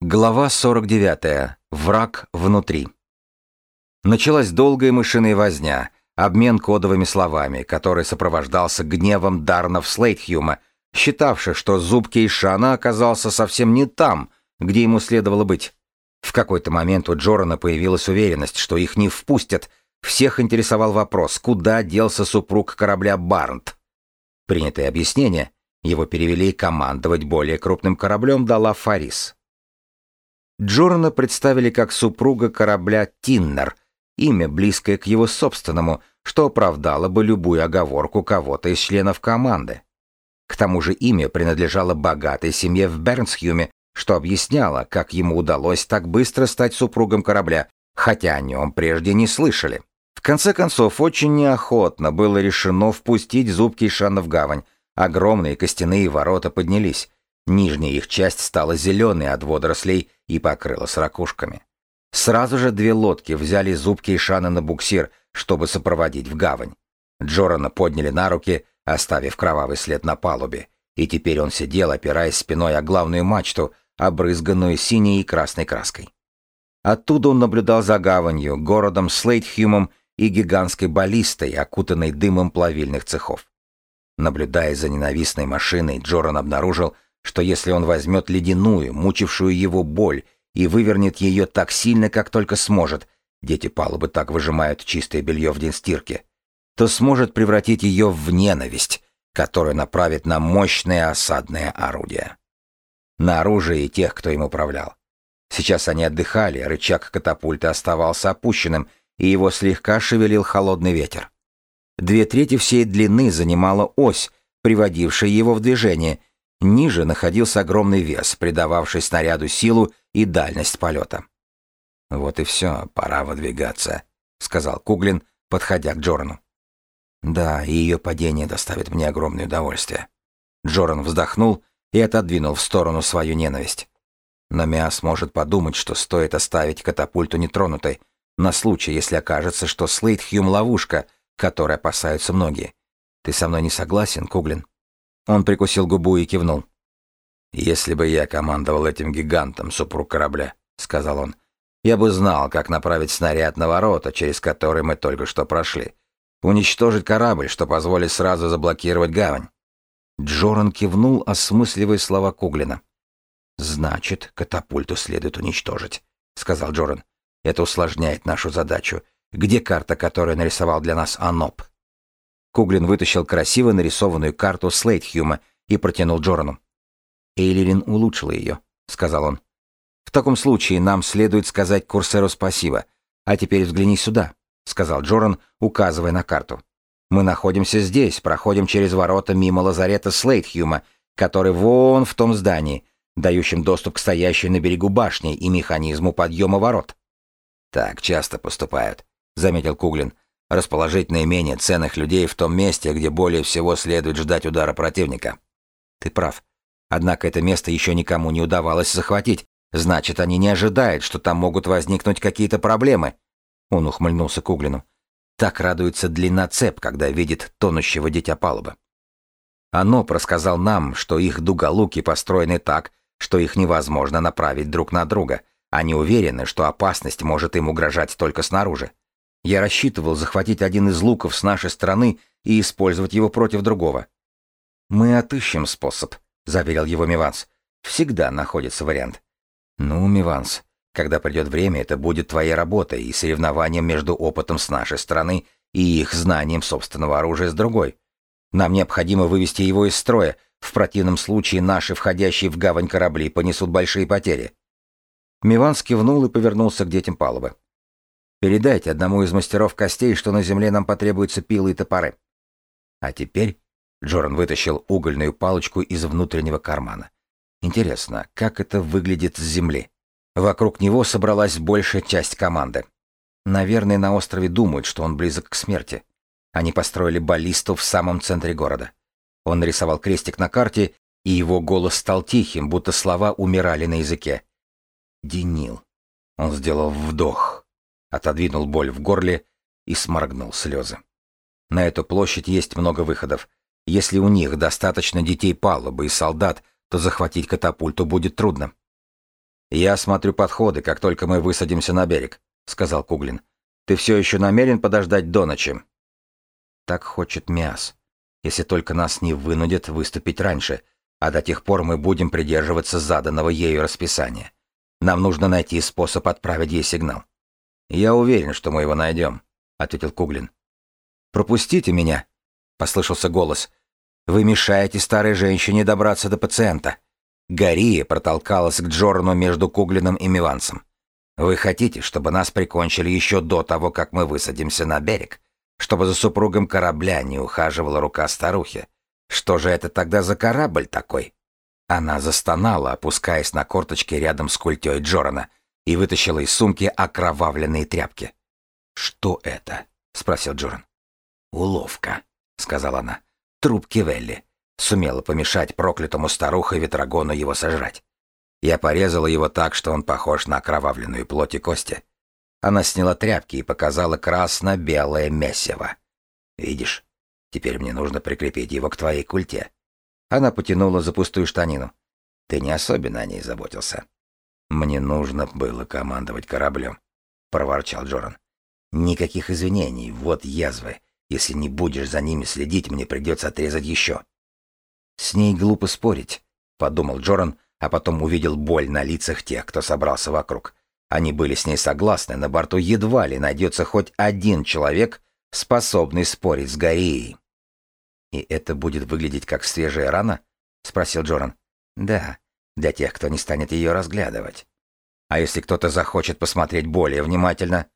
Глава 49. Враг внутри. Началась долгая мышиная возня, обмен кодовыми словами, который сопровождался гневом Дарнов Слейтхюма, считавших, что зуб Кейшана оказался совсем не там, где ему следовало быть. В какой-то момент у Джорана появилась уверенность, что их не впустят. Всех интересовал вопрос, куда делся супруг корабля Барнт. Принятое объяснение, его перевели командовать более крупным кораблем дала Фарис. Джорана представили как супруга корабля Тиннер, имя близкое к его собственному, что оправдало бы любую оговорку кого-то из членов команды. К тому же имя принадлежало богатой семье в Бернсхюме, что объясняло, как ему удалось так быстро стать супругом корабля, хотя о нем прежде не слышали. В конце концов, очень неохотно было решено впустить зубки Шана в гавань. Огромные костяные ворота поднялись. Нижняя их часть стала зеленой от водорослей и покрылась ракушками. Сразу же две лодки взяли зубки и шаны на буксир, чтобы сопроводить в гавань. Джорана подняли на руки, оставив кровавый след на палубе, и теперь он сидел, опираясь спиной о главную мачту, обрызганную синей и красной краской. Оттуда он наблюдал за гаванью, городом Слейтхюмом и гигантской баллистой, окутанной дымом плавильных цехов. Наблюдая за ненавистной машиной, Джоран обнаружил, что если он возьмет ледяную, мучившую его боль, и вывернет ее так сильно, как только сможет, дети палубы так выжимают чистое белье в день стирки, то сможет превратить ее в ненависть, которая направит на мощное осадное орудие. На оружие и тех, кто им управлял. Сейчас они отдыхали, рычаг катапульты оставался опущенным, и его слегка шевелил холодный ветер. Две трети всей длины занимала ось, приводившая его в движение, Ниже находился огромный вес, придававший снаряду силу и дальность полета. «Вот и все, пора выдвигаться», — сказал Куглин, подходя к Джорану. «Да, и ее падение доставит мне огромное удовольствие». Джоран вздохнул и отодвинул в сторону свою ненависть. Но Миас может подумать, что стоит оставить катапульту нетронутой, на случай, если окажется, что Слейтхьюм — ловушка, которой опасаются многие. Ты со мной не согласен, Куглин?» Он прикусил губу и кивнул. «Если бы я командовал этим гигантом, супруг корабля», — сказал он, — «я бы знал, как направить снаряд на ворота, через которые мы только что прошли. Уничтожить корабль, что позволит сразу заблокировать гавань». Джоран кивнул, осмысливая слова Куглина. «Значит, катапульту следует уничтожить», — сказал Джоран. «Это усложняет нашу задачу. Где карта, которую нарисовал для нас Аноп?» Куглин вытащил красиво нарисованную карту Слейтхюма и протянул Джорану. «Эйлерин улучшила ее», — сказал он. «В таком случае нам следует сказать Курсеру спасибо. А теперь взгляни сюда», — сказал Джоран, указывая на карту. «Мы находимся здесь, проходим через ворота мимо лазарета Слейтхюма, который вон в том здании, дающем доступ к стоящей на берегу башне и механизму подъема ворот». «Так часто поступают», — заметил Куглин расположить наименее ценных людей в том месте, где более всего следует ждать удара противника. Ты прав. Однако это место еще никому не удавалось захватить. Значит, они не ожидают, что там могут возникнуть какие-то проблемы. Он ухмыльнулся к Углину. Так радуется длина цеп, когда видит тонущего дитя палубы. Оно просказал нам, что их дуголуки построены так, что их невозможно направить друг на друга. Они уверены, что опасность может им угрожать только снаружи. Я рассчитывал захватить один из луков с нашей стороны и использовать его против другого. «Мы отыщем способ», — заверил его Миванс. «Всегда находится вариант». «Ну, Миванс, когда придет время, это будет твоей работой и соревнованием между опытом с нашей стороны и их знанием собственного оружия с другой. Нам необходимо вывести его из строя, в противном случае наши входящие в гавань корабли понесут большие потери». Миванс кивнул и повернулся к детям палубы. Передайте одному из мастеров костей, что на земле нам потребуются пилы и топоры. А теперь Джоран вытащил угольную палочку из внутреннего кармана. Интересно, как это выглядит с земли? Вокруг него собралась большая часть команды. Наверное, на острове думают, что он близок к смерти. Они построили баллисту в самом центре города. Он нарисовал крестик на карте, и его голос стал тихим, будто слова умирали на языке. Денил. Он сделал вдох отодвинул боль в горле и сморгнул слезы. На эту площадь есть много выходов. Если у них достаточно детей палубы и солдат, то захватить катапульту будет трудно. «Я осмотрю подходы, как только мы высадимся на берег», — сказал Куглин. «Ты все еще намерен подождать до ночи?» Так хочет Мяс. Если только нас не вынудят выступить раньше, а до тех пор мы будем придерживаться заданного ею расписания. Нам нужно найти способ отправить ей сигнал. «Я уверен, что мы его найдем», — ответил Куглин. «Пропустите меня», — послышался голос. «Вы мешаете старой женщине добраться до пациента». Гария протолкалась к Джорану между Куглином и Мивансом. «Вы хотите, чтобы нас прикончили еще до того, как мы высадимся на берег? Чтобы за супругом корабля не ухаживала рука старухи? Что же это тогда за корабль такой?» Она застонала, опускаясь на корточки рядом с культей Джорана, и вытащила из сумки окровавленные тряпки. «Что это?» — спросил Джоран. «Уловка», — сказала она. «Труп Кивелли сумела помешать проклятому старухой Ветрогону его сожрать. Я порезала его так, что он похож на окровавленную плоть и кости. Она сняла тряпки и показала красно-белое месиво. Видишь, теперь мне нужно прикрепить его к твоей культе. Она потянула за пустую штанину. Ты не особенно о ней заботился. Мне нужно было командовать кораблем, проворчал Джоран. Никаких извинений, вот язвы. Если не будешь за ними следить, мне придется отрезать еще. «С ней глупо спорить», — подумал Джоран, а потом увидел боль на лицах тех, кто собрался вокруг. Они были с ней согласны, на борту едва ли найдется хоть один человек, способный спорить с Гореей. «И это будет выглядеть как свежая рана?» — спросил Джоран. «Да, для тех, кто не станет ее разглядывать. А если кто-то захочет посмотреть более внимательно?»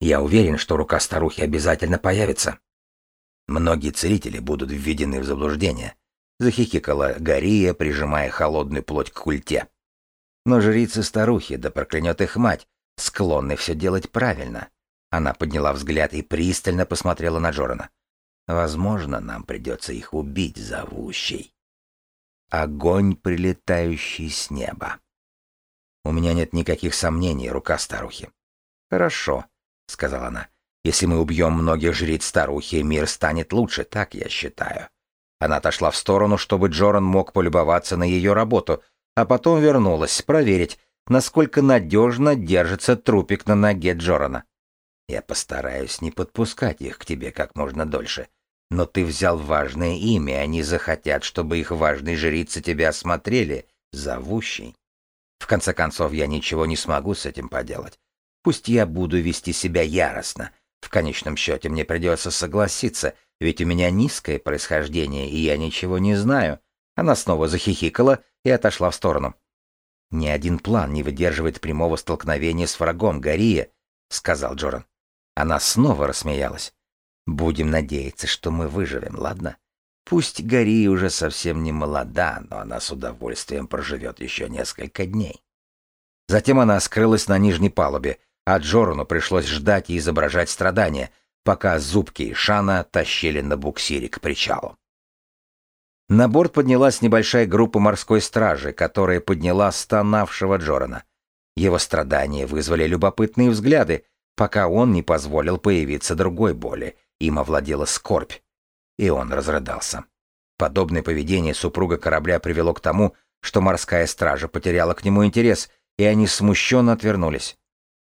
«Я уверен, что рука старухи обязательно появится». «Многие целители будут введены в заблуждение», захихикала Гария, прижимая холодную плоть к культе. Но жрицы-старухи, да проклянет их мать, склонны все делать правильно. Она подняла взгляд и пристально посмотрела на Джорана. Возможно, нам придется их убить, зовущий. Огонь, прилетающий с неба. У меня нет никаких сомнений, рука старухи. Хорошо, сказала она. Если мы убьем многих жриц старухи, мир станет лучше, так я считаю. Она отошла в сторону, чтобы Джоран мог полюбоваться на ее работу, а потом вернулась проверить, насколько надежно держится трупик на ноге Джорана. Я постараюсь не подпускать их к тебе как можно дольше. Но ты взял важное имя, они захотят, чтобы их важные жрицы тебя осмотрели, зовущий. В конце концов, я ничего не смогу с этим поделать. Пусть я буду вести себя яростно. В конечном счете мне придется согласиться, ведь у меня низкое происхождение, и я ничего не знаю. Она снова захихикала и отошла в сторону. «Ни один план не выдерживает прямого столкновения с врагом, Гария», — сказал Джоран. Она снова рассмеялась. «Будем надеяться, что мы выживем, ладно? Пусть Гария уже совсем не молода, но она с удовольствием проживет еще несколько дней». Затем она скрылась на нижней палубе, а Джорану пришлось ждать и изображать страдания — пока зубки и Шана тащили на буксире к причалу. На борт поднялась небольшая группа морской стражи, которая подняла стонавшего Джорана. Его страдания вызвали любопытные взгляды, пока он не позволил появиться другой боли. Им овладела скорбь. И он разрыдался. Подобное поведение супруга корабля привело к тому, что морская стража потеряла к нему интерес, и они смущенно отвернулись.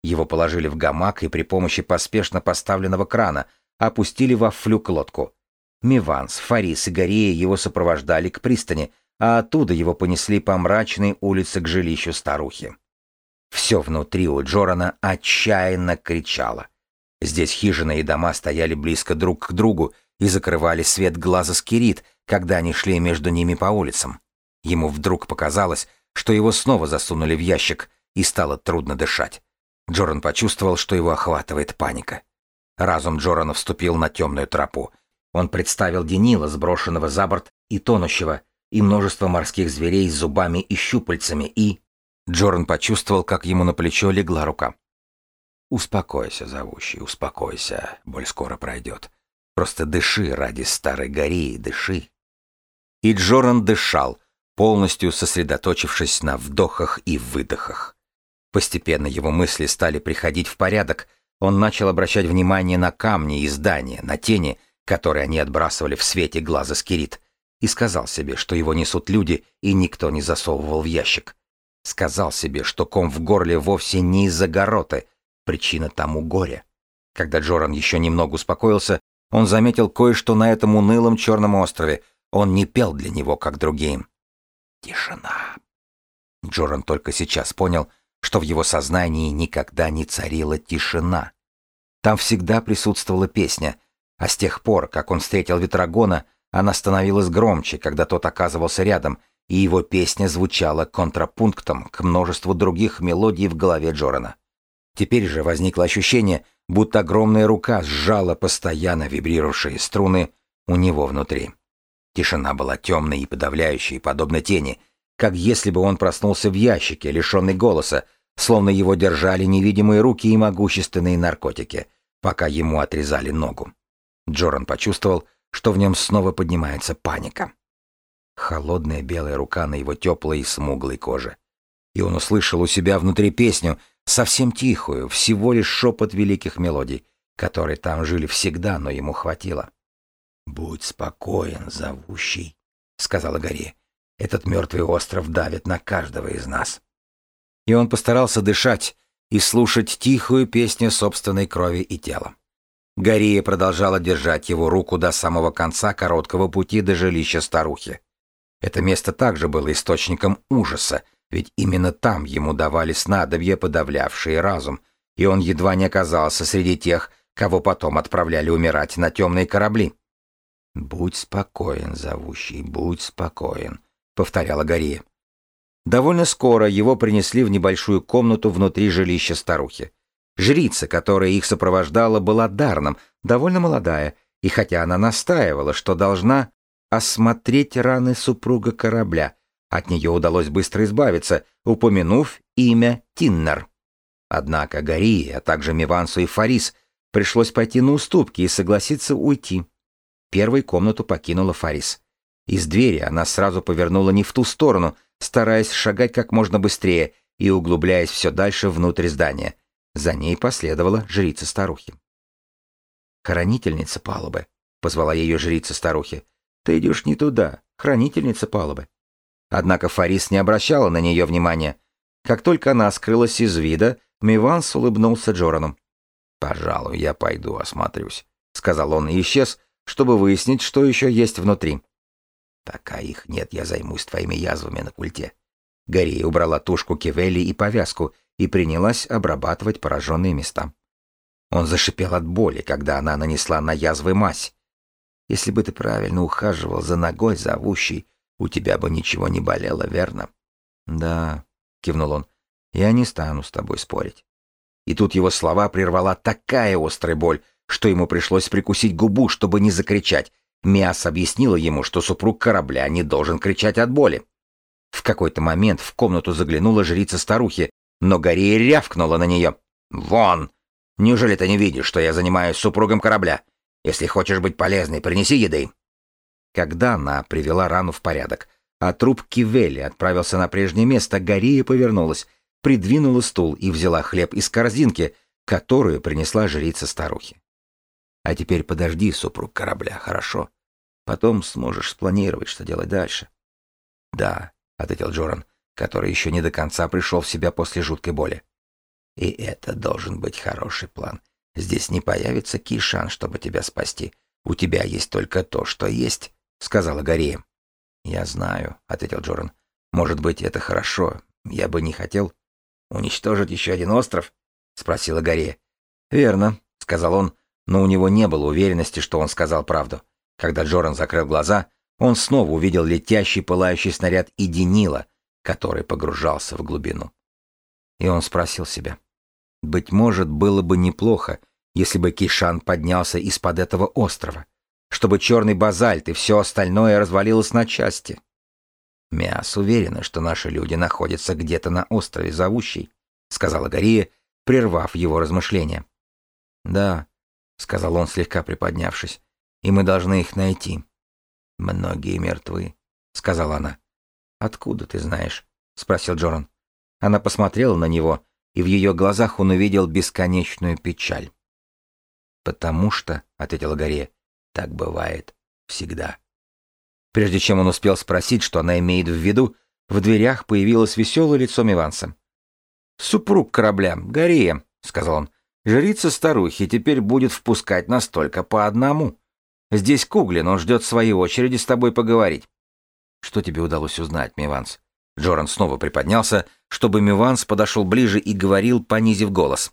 Его положили в гамак и при помощи поспешно поставленного крана опустили во флюк лодку. Миванс, Фарис и Горея его сопровождали к пристани, а оттуда его понесли по мрачной улице к жилищу старухи. Все внутри у Джорана отчаянно кричало. Здесь хижины и дома стояли близко друг к другу и закрывали свет глаза скирит, когда они шли между ними по улицам. Ему вдруг показалось, что его снова засунули в ящик, и стало трудно дышать. Джоран почувствовал, что его охватывает паника. Разум Джорана вступил на темную тропу. Он представил Денила, сброшенного за борт и тонущего, и множество морских зверей с зубами и щупальцами, и... Джоран почувствовал, как ему на плечо легла рука. «Успокойся, зовущий, успокойся, боль скоро пройдет. Просто дыши ради старой гори, дыши». И Джоран дышал, полностью сосредоточившись на вдохах и выдохах. Постепенно его мысли стали приходить в порядок. Он начал обращать внимание на камни и здания, на тени, которые они отбрасывали в свете глаза скирит, и сказал себе, что его несут люди, и никто не засовывал в ящик. Сказал себе, что ком в горле вовсе не из-за гороты, причина тому горе. Когда Джоран еще немного успокоился, он заметил кое-что на этом унылом черном острове. Он не пел для него, как другим. Тишина. Джоран только сейчас понял, что в его сознании никогда не царила тишина. Там всегда присутствовала песня, а с тех пор, как он встретил Ветрогона, она становилась громче, когда тот оказывался рядом, и его песня звучала контрапунктом к множеству других мелодий в голове Джорана. Теперь же возникло ощущение, будто огромная рука сжала постоянно вибрирующие струны у него внутри. Тишина была темной и подавляющей, подобно тени, как если бы он проснулся в ящике, лишенный голоса, словно его держали невидимые руки и могущественные наркотики, пока ему отрезали ногу. Джоран почувствовал, что в нем снова поднимается паника. Холодная белая рука на его теплой и смуглой коже. И он услышал у себя внутри песню, совсем тихую, всего лишь шепот великих мелодий, которые там жили всегда, но ему хватило. «Будь спокоен, зовущий», — сказала Гори. «Этот мертвый остров давит на каждого из нас». И он постарался дышать и слушать тихую песню собственной крови и тела. Гория продолжала держать его руку до самого конца короткого пути до жилища старухи. Это место также было источником ужаса, ведь именно там ему давали снадобья, подавлявшие разум, и он едва не оказался среди тех, кого потом отправляли умирать на темные корабли. «Будь спокоен, зовущий, будь спокоен», — повторяла Гория. Довольно скоро его принесли в небольшую комнату внутри жилища старухи. Жрица, которая их сопровождала, была дарном, довольно молодая, и хотя она настаивала, что должна осмотреть раны супруга корабля, от нее удалось быстро избавиться, упомянув имя Тиннер. Однако Гарии, а также Мивансу и Фарис пришлось пойти на уступки и согласиться уйти. Первой комнату покинула Фарис. Из двери она сразу повернула не в ту сторону, стараясь шагать как можно быстрее и углубляясь все дальше внутрь здания. За ней последовала жрица-старухи. «Хранительница палубы», — позвала ее жрица-старухи. «Ты идешь не туда, хранительница палубы». Однако Фарис не обращала на нее внимания. Как только она скрылась из вида, Миванс улыбнулся Джорану. «Пожалуй, я пойду осмотрюсь», — сказал он и исчез, чтобы выяснить, что еще есть внутри. «Пока их нет, я займусь твоими язвами на культе». Гария убрала тушку Кивели и повязку и принялась обрабатывать пораженные места. Он зашипел от боли, когда она нанесла на язвы мазь. «Если бы ты правильно ухаживал за ногой, зовущей, у тебя бы ничего не болело, верно?» «Да», — кивнул он, — «я не стану с тобой спорить». И тут его слова прервала такая острая боль, что ему пришлось прикусить губу, чтобы не закричать. Миас объяснила ему, что супруг корабля не должен кричать от боли. В какой-то момент в комнату заглянула жрица старухи, но Горея рявкнула на нее. «Вон! Неужели ты не видишь, что я занимаюсь супругом корабля? Если хочешь быть полезной, принеси еды». Когда она привела рану в порядок, а труп Кивели отправился на прежнее место, Горея повернулась, придвинула стул и взяла хлеб из корзинки, которую принесла жрица старухи. А теперь подожди, супруг корабля, хорошо? Потом сможешь спланировать, что делать дальше. Да, ответил Джоран, который еще не до конца пришел в себя после жуткой боли. И это должен быть хороший план. Здесь не появится Кишан, чтобы тебя спасти. У тебя есть только то, что есть, сказала Гария. Я знаю, ответил Джоран. Может быть, это хорошо. Я бы не хотел уничтожить еще один остров? спросила Гария. Верно, сказал он но у него не было уверенности, что он сказал правду. Когда Джоран закрыл глаза, он снова увидел летящий пылающий снаряд Иденила, который погружался в глубину. И он спросил себя, быть может, было бы неплохо, если бы Кишан поднялся из-под этого острова, чтобы черный базальт и все остальное развалилось на части. Мяс уверена, что наши люди находятся где-то на острове Зовущий, сказала Гария, прервав его размышления. Да, — сказал он, слегка приподнявшись, — «и мы должны их найти». «Многие мертвы», — сказала она. «Откуда ты знаешь?» — спросил Джоран. Она посмотрела на него, и в ее глазах он увидел бесконечную печаль. «Потому что», — ответила Гария, — «так бывает всегда». Прежде чем он успел спросить, что она имеет в виду, В дверях появилось веселое лицо Миванса. «Супруг корабля, Горея», — сказал он, — «жрица старухи теперь будет впускать нас только по одному. Здесь Куглин, он ждет своей очереди с тобой поговорить». «Что тебе удалось узнать, Миванс?» Джоран снова приподнялся, чтобы Миванс подошел ближе и говорил, понизив голос.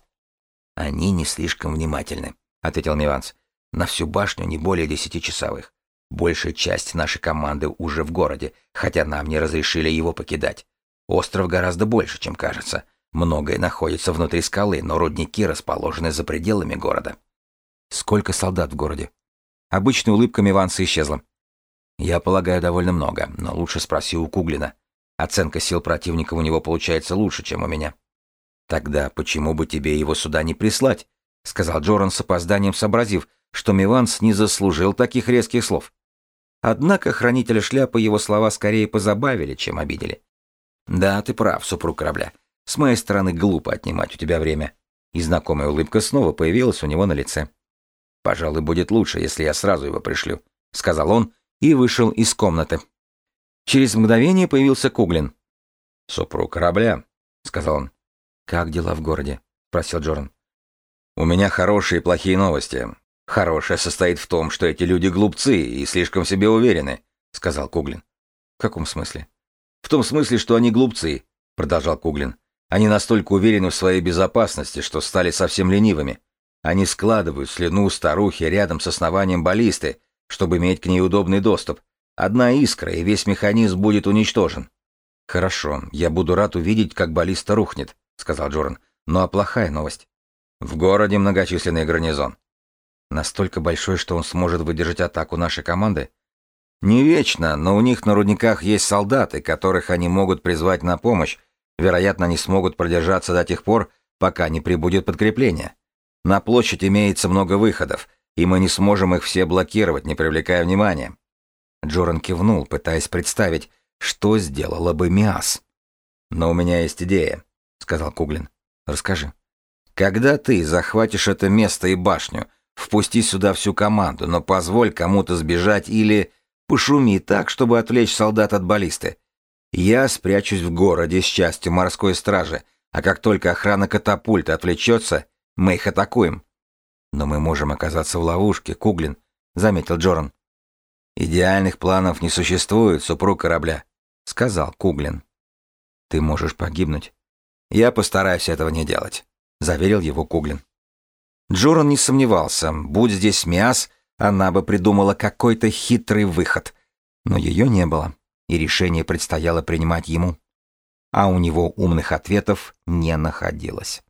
«Они не слишком внимательны», — ответил Миванс. «На всю башню не более десяти часовых. Большая часть нашей команды уже в городе, хотя нам не разрешили его покидать. Остров гораздо больше, чем кажется. Многое находится внутри скалы, но рудники расположены за пределами города. Сколько солдат в городе? Обычная улыбка Миванса исчезла. Я полагаю, довольно много, но лучше спроси у Куглина. Оценка сил противника у него получается лучше, чем у меня. Тогда почему бы тебе его сюда не прислать? сказал Джоран с опозданием, сообразив, что Миванс не заслужил таких резких слов. Однако хранителя шляпы его слова скорее позабавили, чем обидели. «Да, ты прав, супруг корабля. С моей стороны глупо отнимать у тебя время». И знакомая улыбка снова появилась у него на лице. «Пожалуй, будет лучше, если я сразу его пришлю», — сказал он и вышел из комнаты. Через мгновение появился Куглин. «Супруг корабля», — сказал он. «Как дела в городе?» — спросил Джоран. «У меня хорошие и плохие новости. Хорошее состоит в том, что эти люди глупцы и слишком себе уверены», — сказал Куглин. «В каком смысле?» «В том смысле, что они глупцы», — продолжал Куглин. «Они настолько уверены в своей безопасности, что стали совсем ленивыми. Они складывают слюну старухи рядом с основанием баллисты, чтобы иметь к ней удобный доступ. Одна искра, и весь механизм будет уничтожен». «Хорошо, я буду рад увидеть, как баллиста рухнет», — сказал Джоран. «Ну а плохая новость?» «В городе многочисленный гарнизон». «Настолько большой, что он сможет выдержать атаку нашей команды?» «Не вечно, но у них на рудниках есть солдаты, которых они могут призвать на помощь. Вероятно, они смогут продержаться до тех пор, пока не прибудет подкрепление. На площадь имеется много выходов, и мы не сможем их все блокировать, не привлекая внимания». Джоран кивнул, пытаясь представить, что сделала бы Миас. «Но у меня есть идея», — сказал Куглин. «Расскажи». «Когда ты захватишь это место и башню, впусти сюда всю команду, но позволь кому-то сбежать или пошуми так, чтобы отвлечь солдат от баллисты. Я спрячусь в городе с частью морской стражи, а как только охрана катапульта отвлечется, мы их атакуем». «Но мы можем оказаться в ловушке, Куглин», — заметил Джоран. «Идеальных планов не существует, супруг корабля», — сказал Куглин. «Ты можешь погибнуть». «Я постараюсь этого не делать», — заверил его Куглин. Джоран не сомневался, будь здесь Миас, она бы придумала какой-то хитрый выход. Но ее не было, и решение предстояло принимать ему. А у него умных ответов не находилось.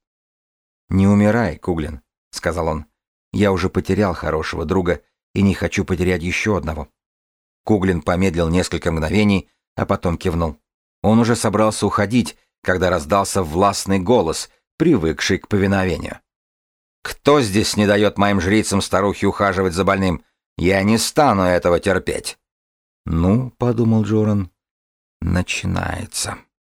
«Не умирай, Куглин», — сказал он. «Я уже потерял хорошего друга и не хочу потерять еще одного». Куглин помедлил несколько мгновений, а потом кивнул. Он уже собрался уходить, когда раздался властный голос, привыкший к повиновению. «Кто здесь не дает моим жрицам старухи ухаживать за больным? Я не стану этого терпеть!» «Ну, — подумал Джоран, — начинается».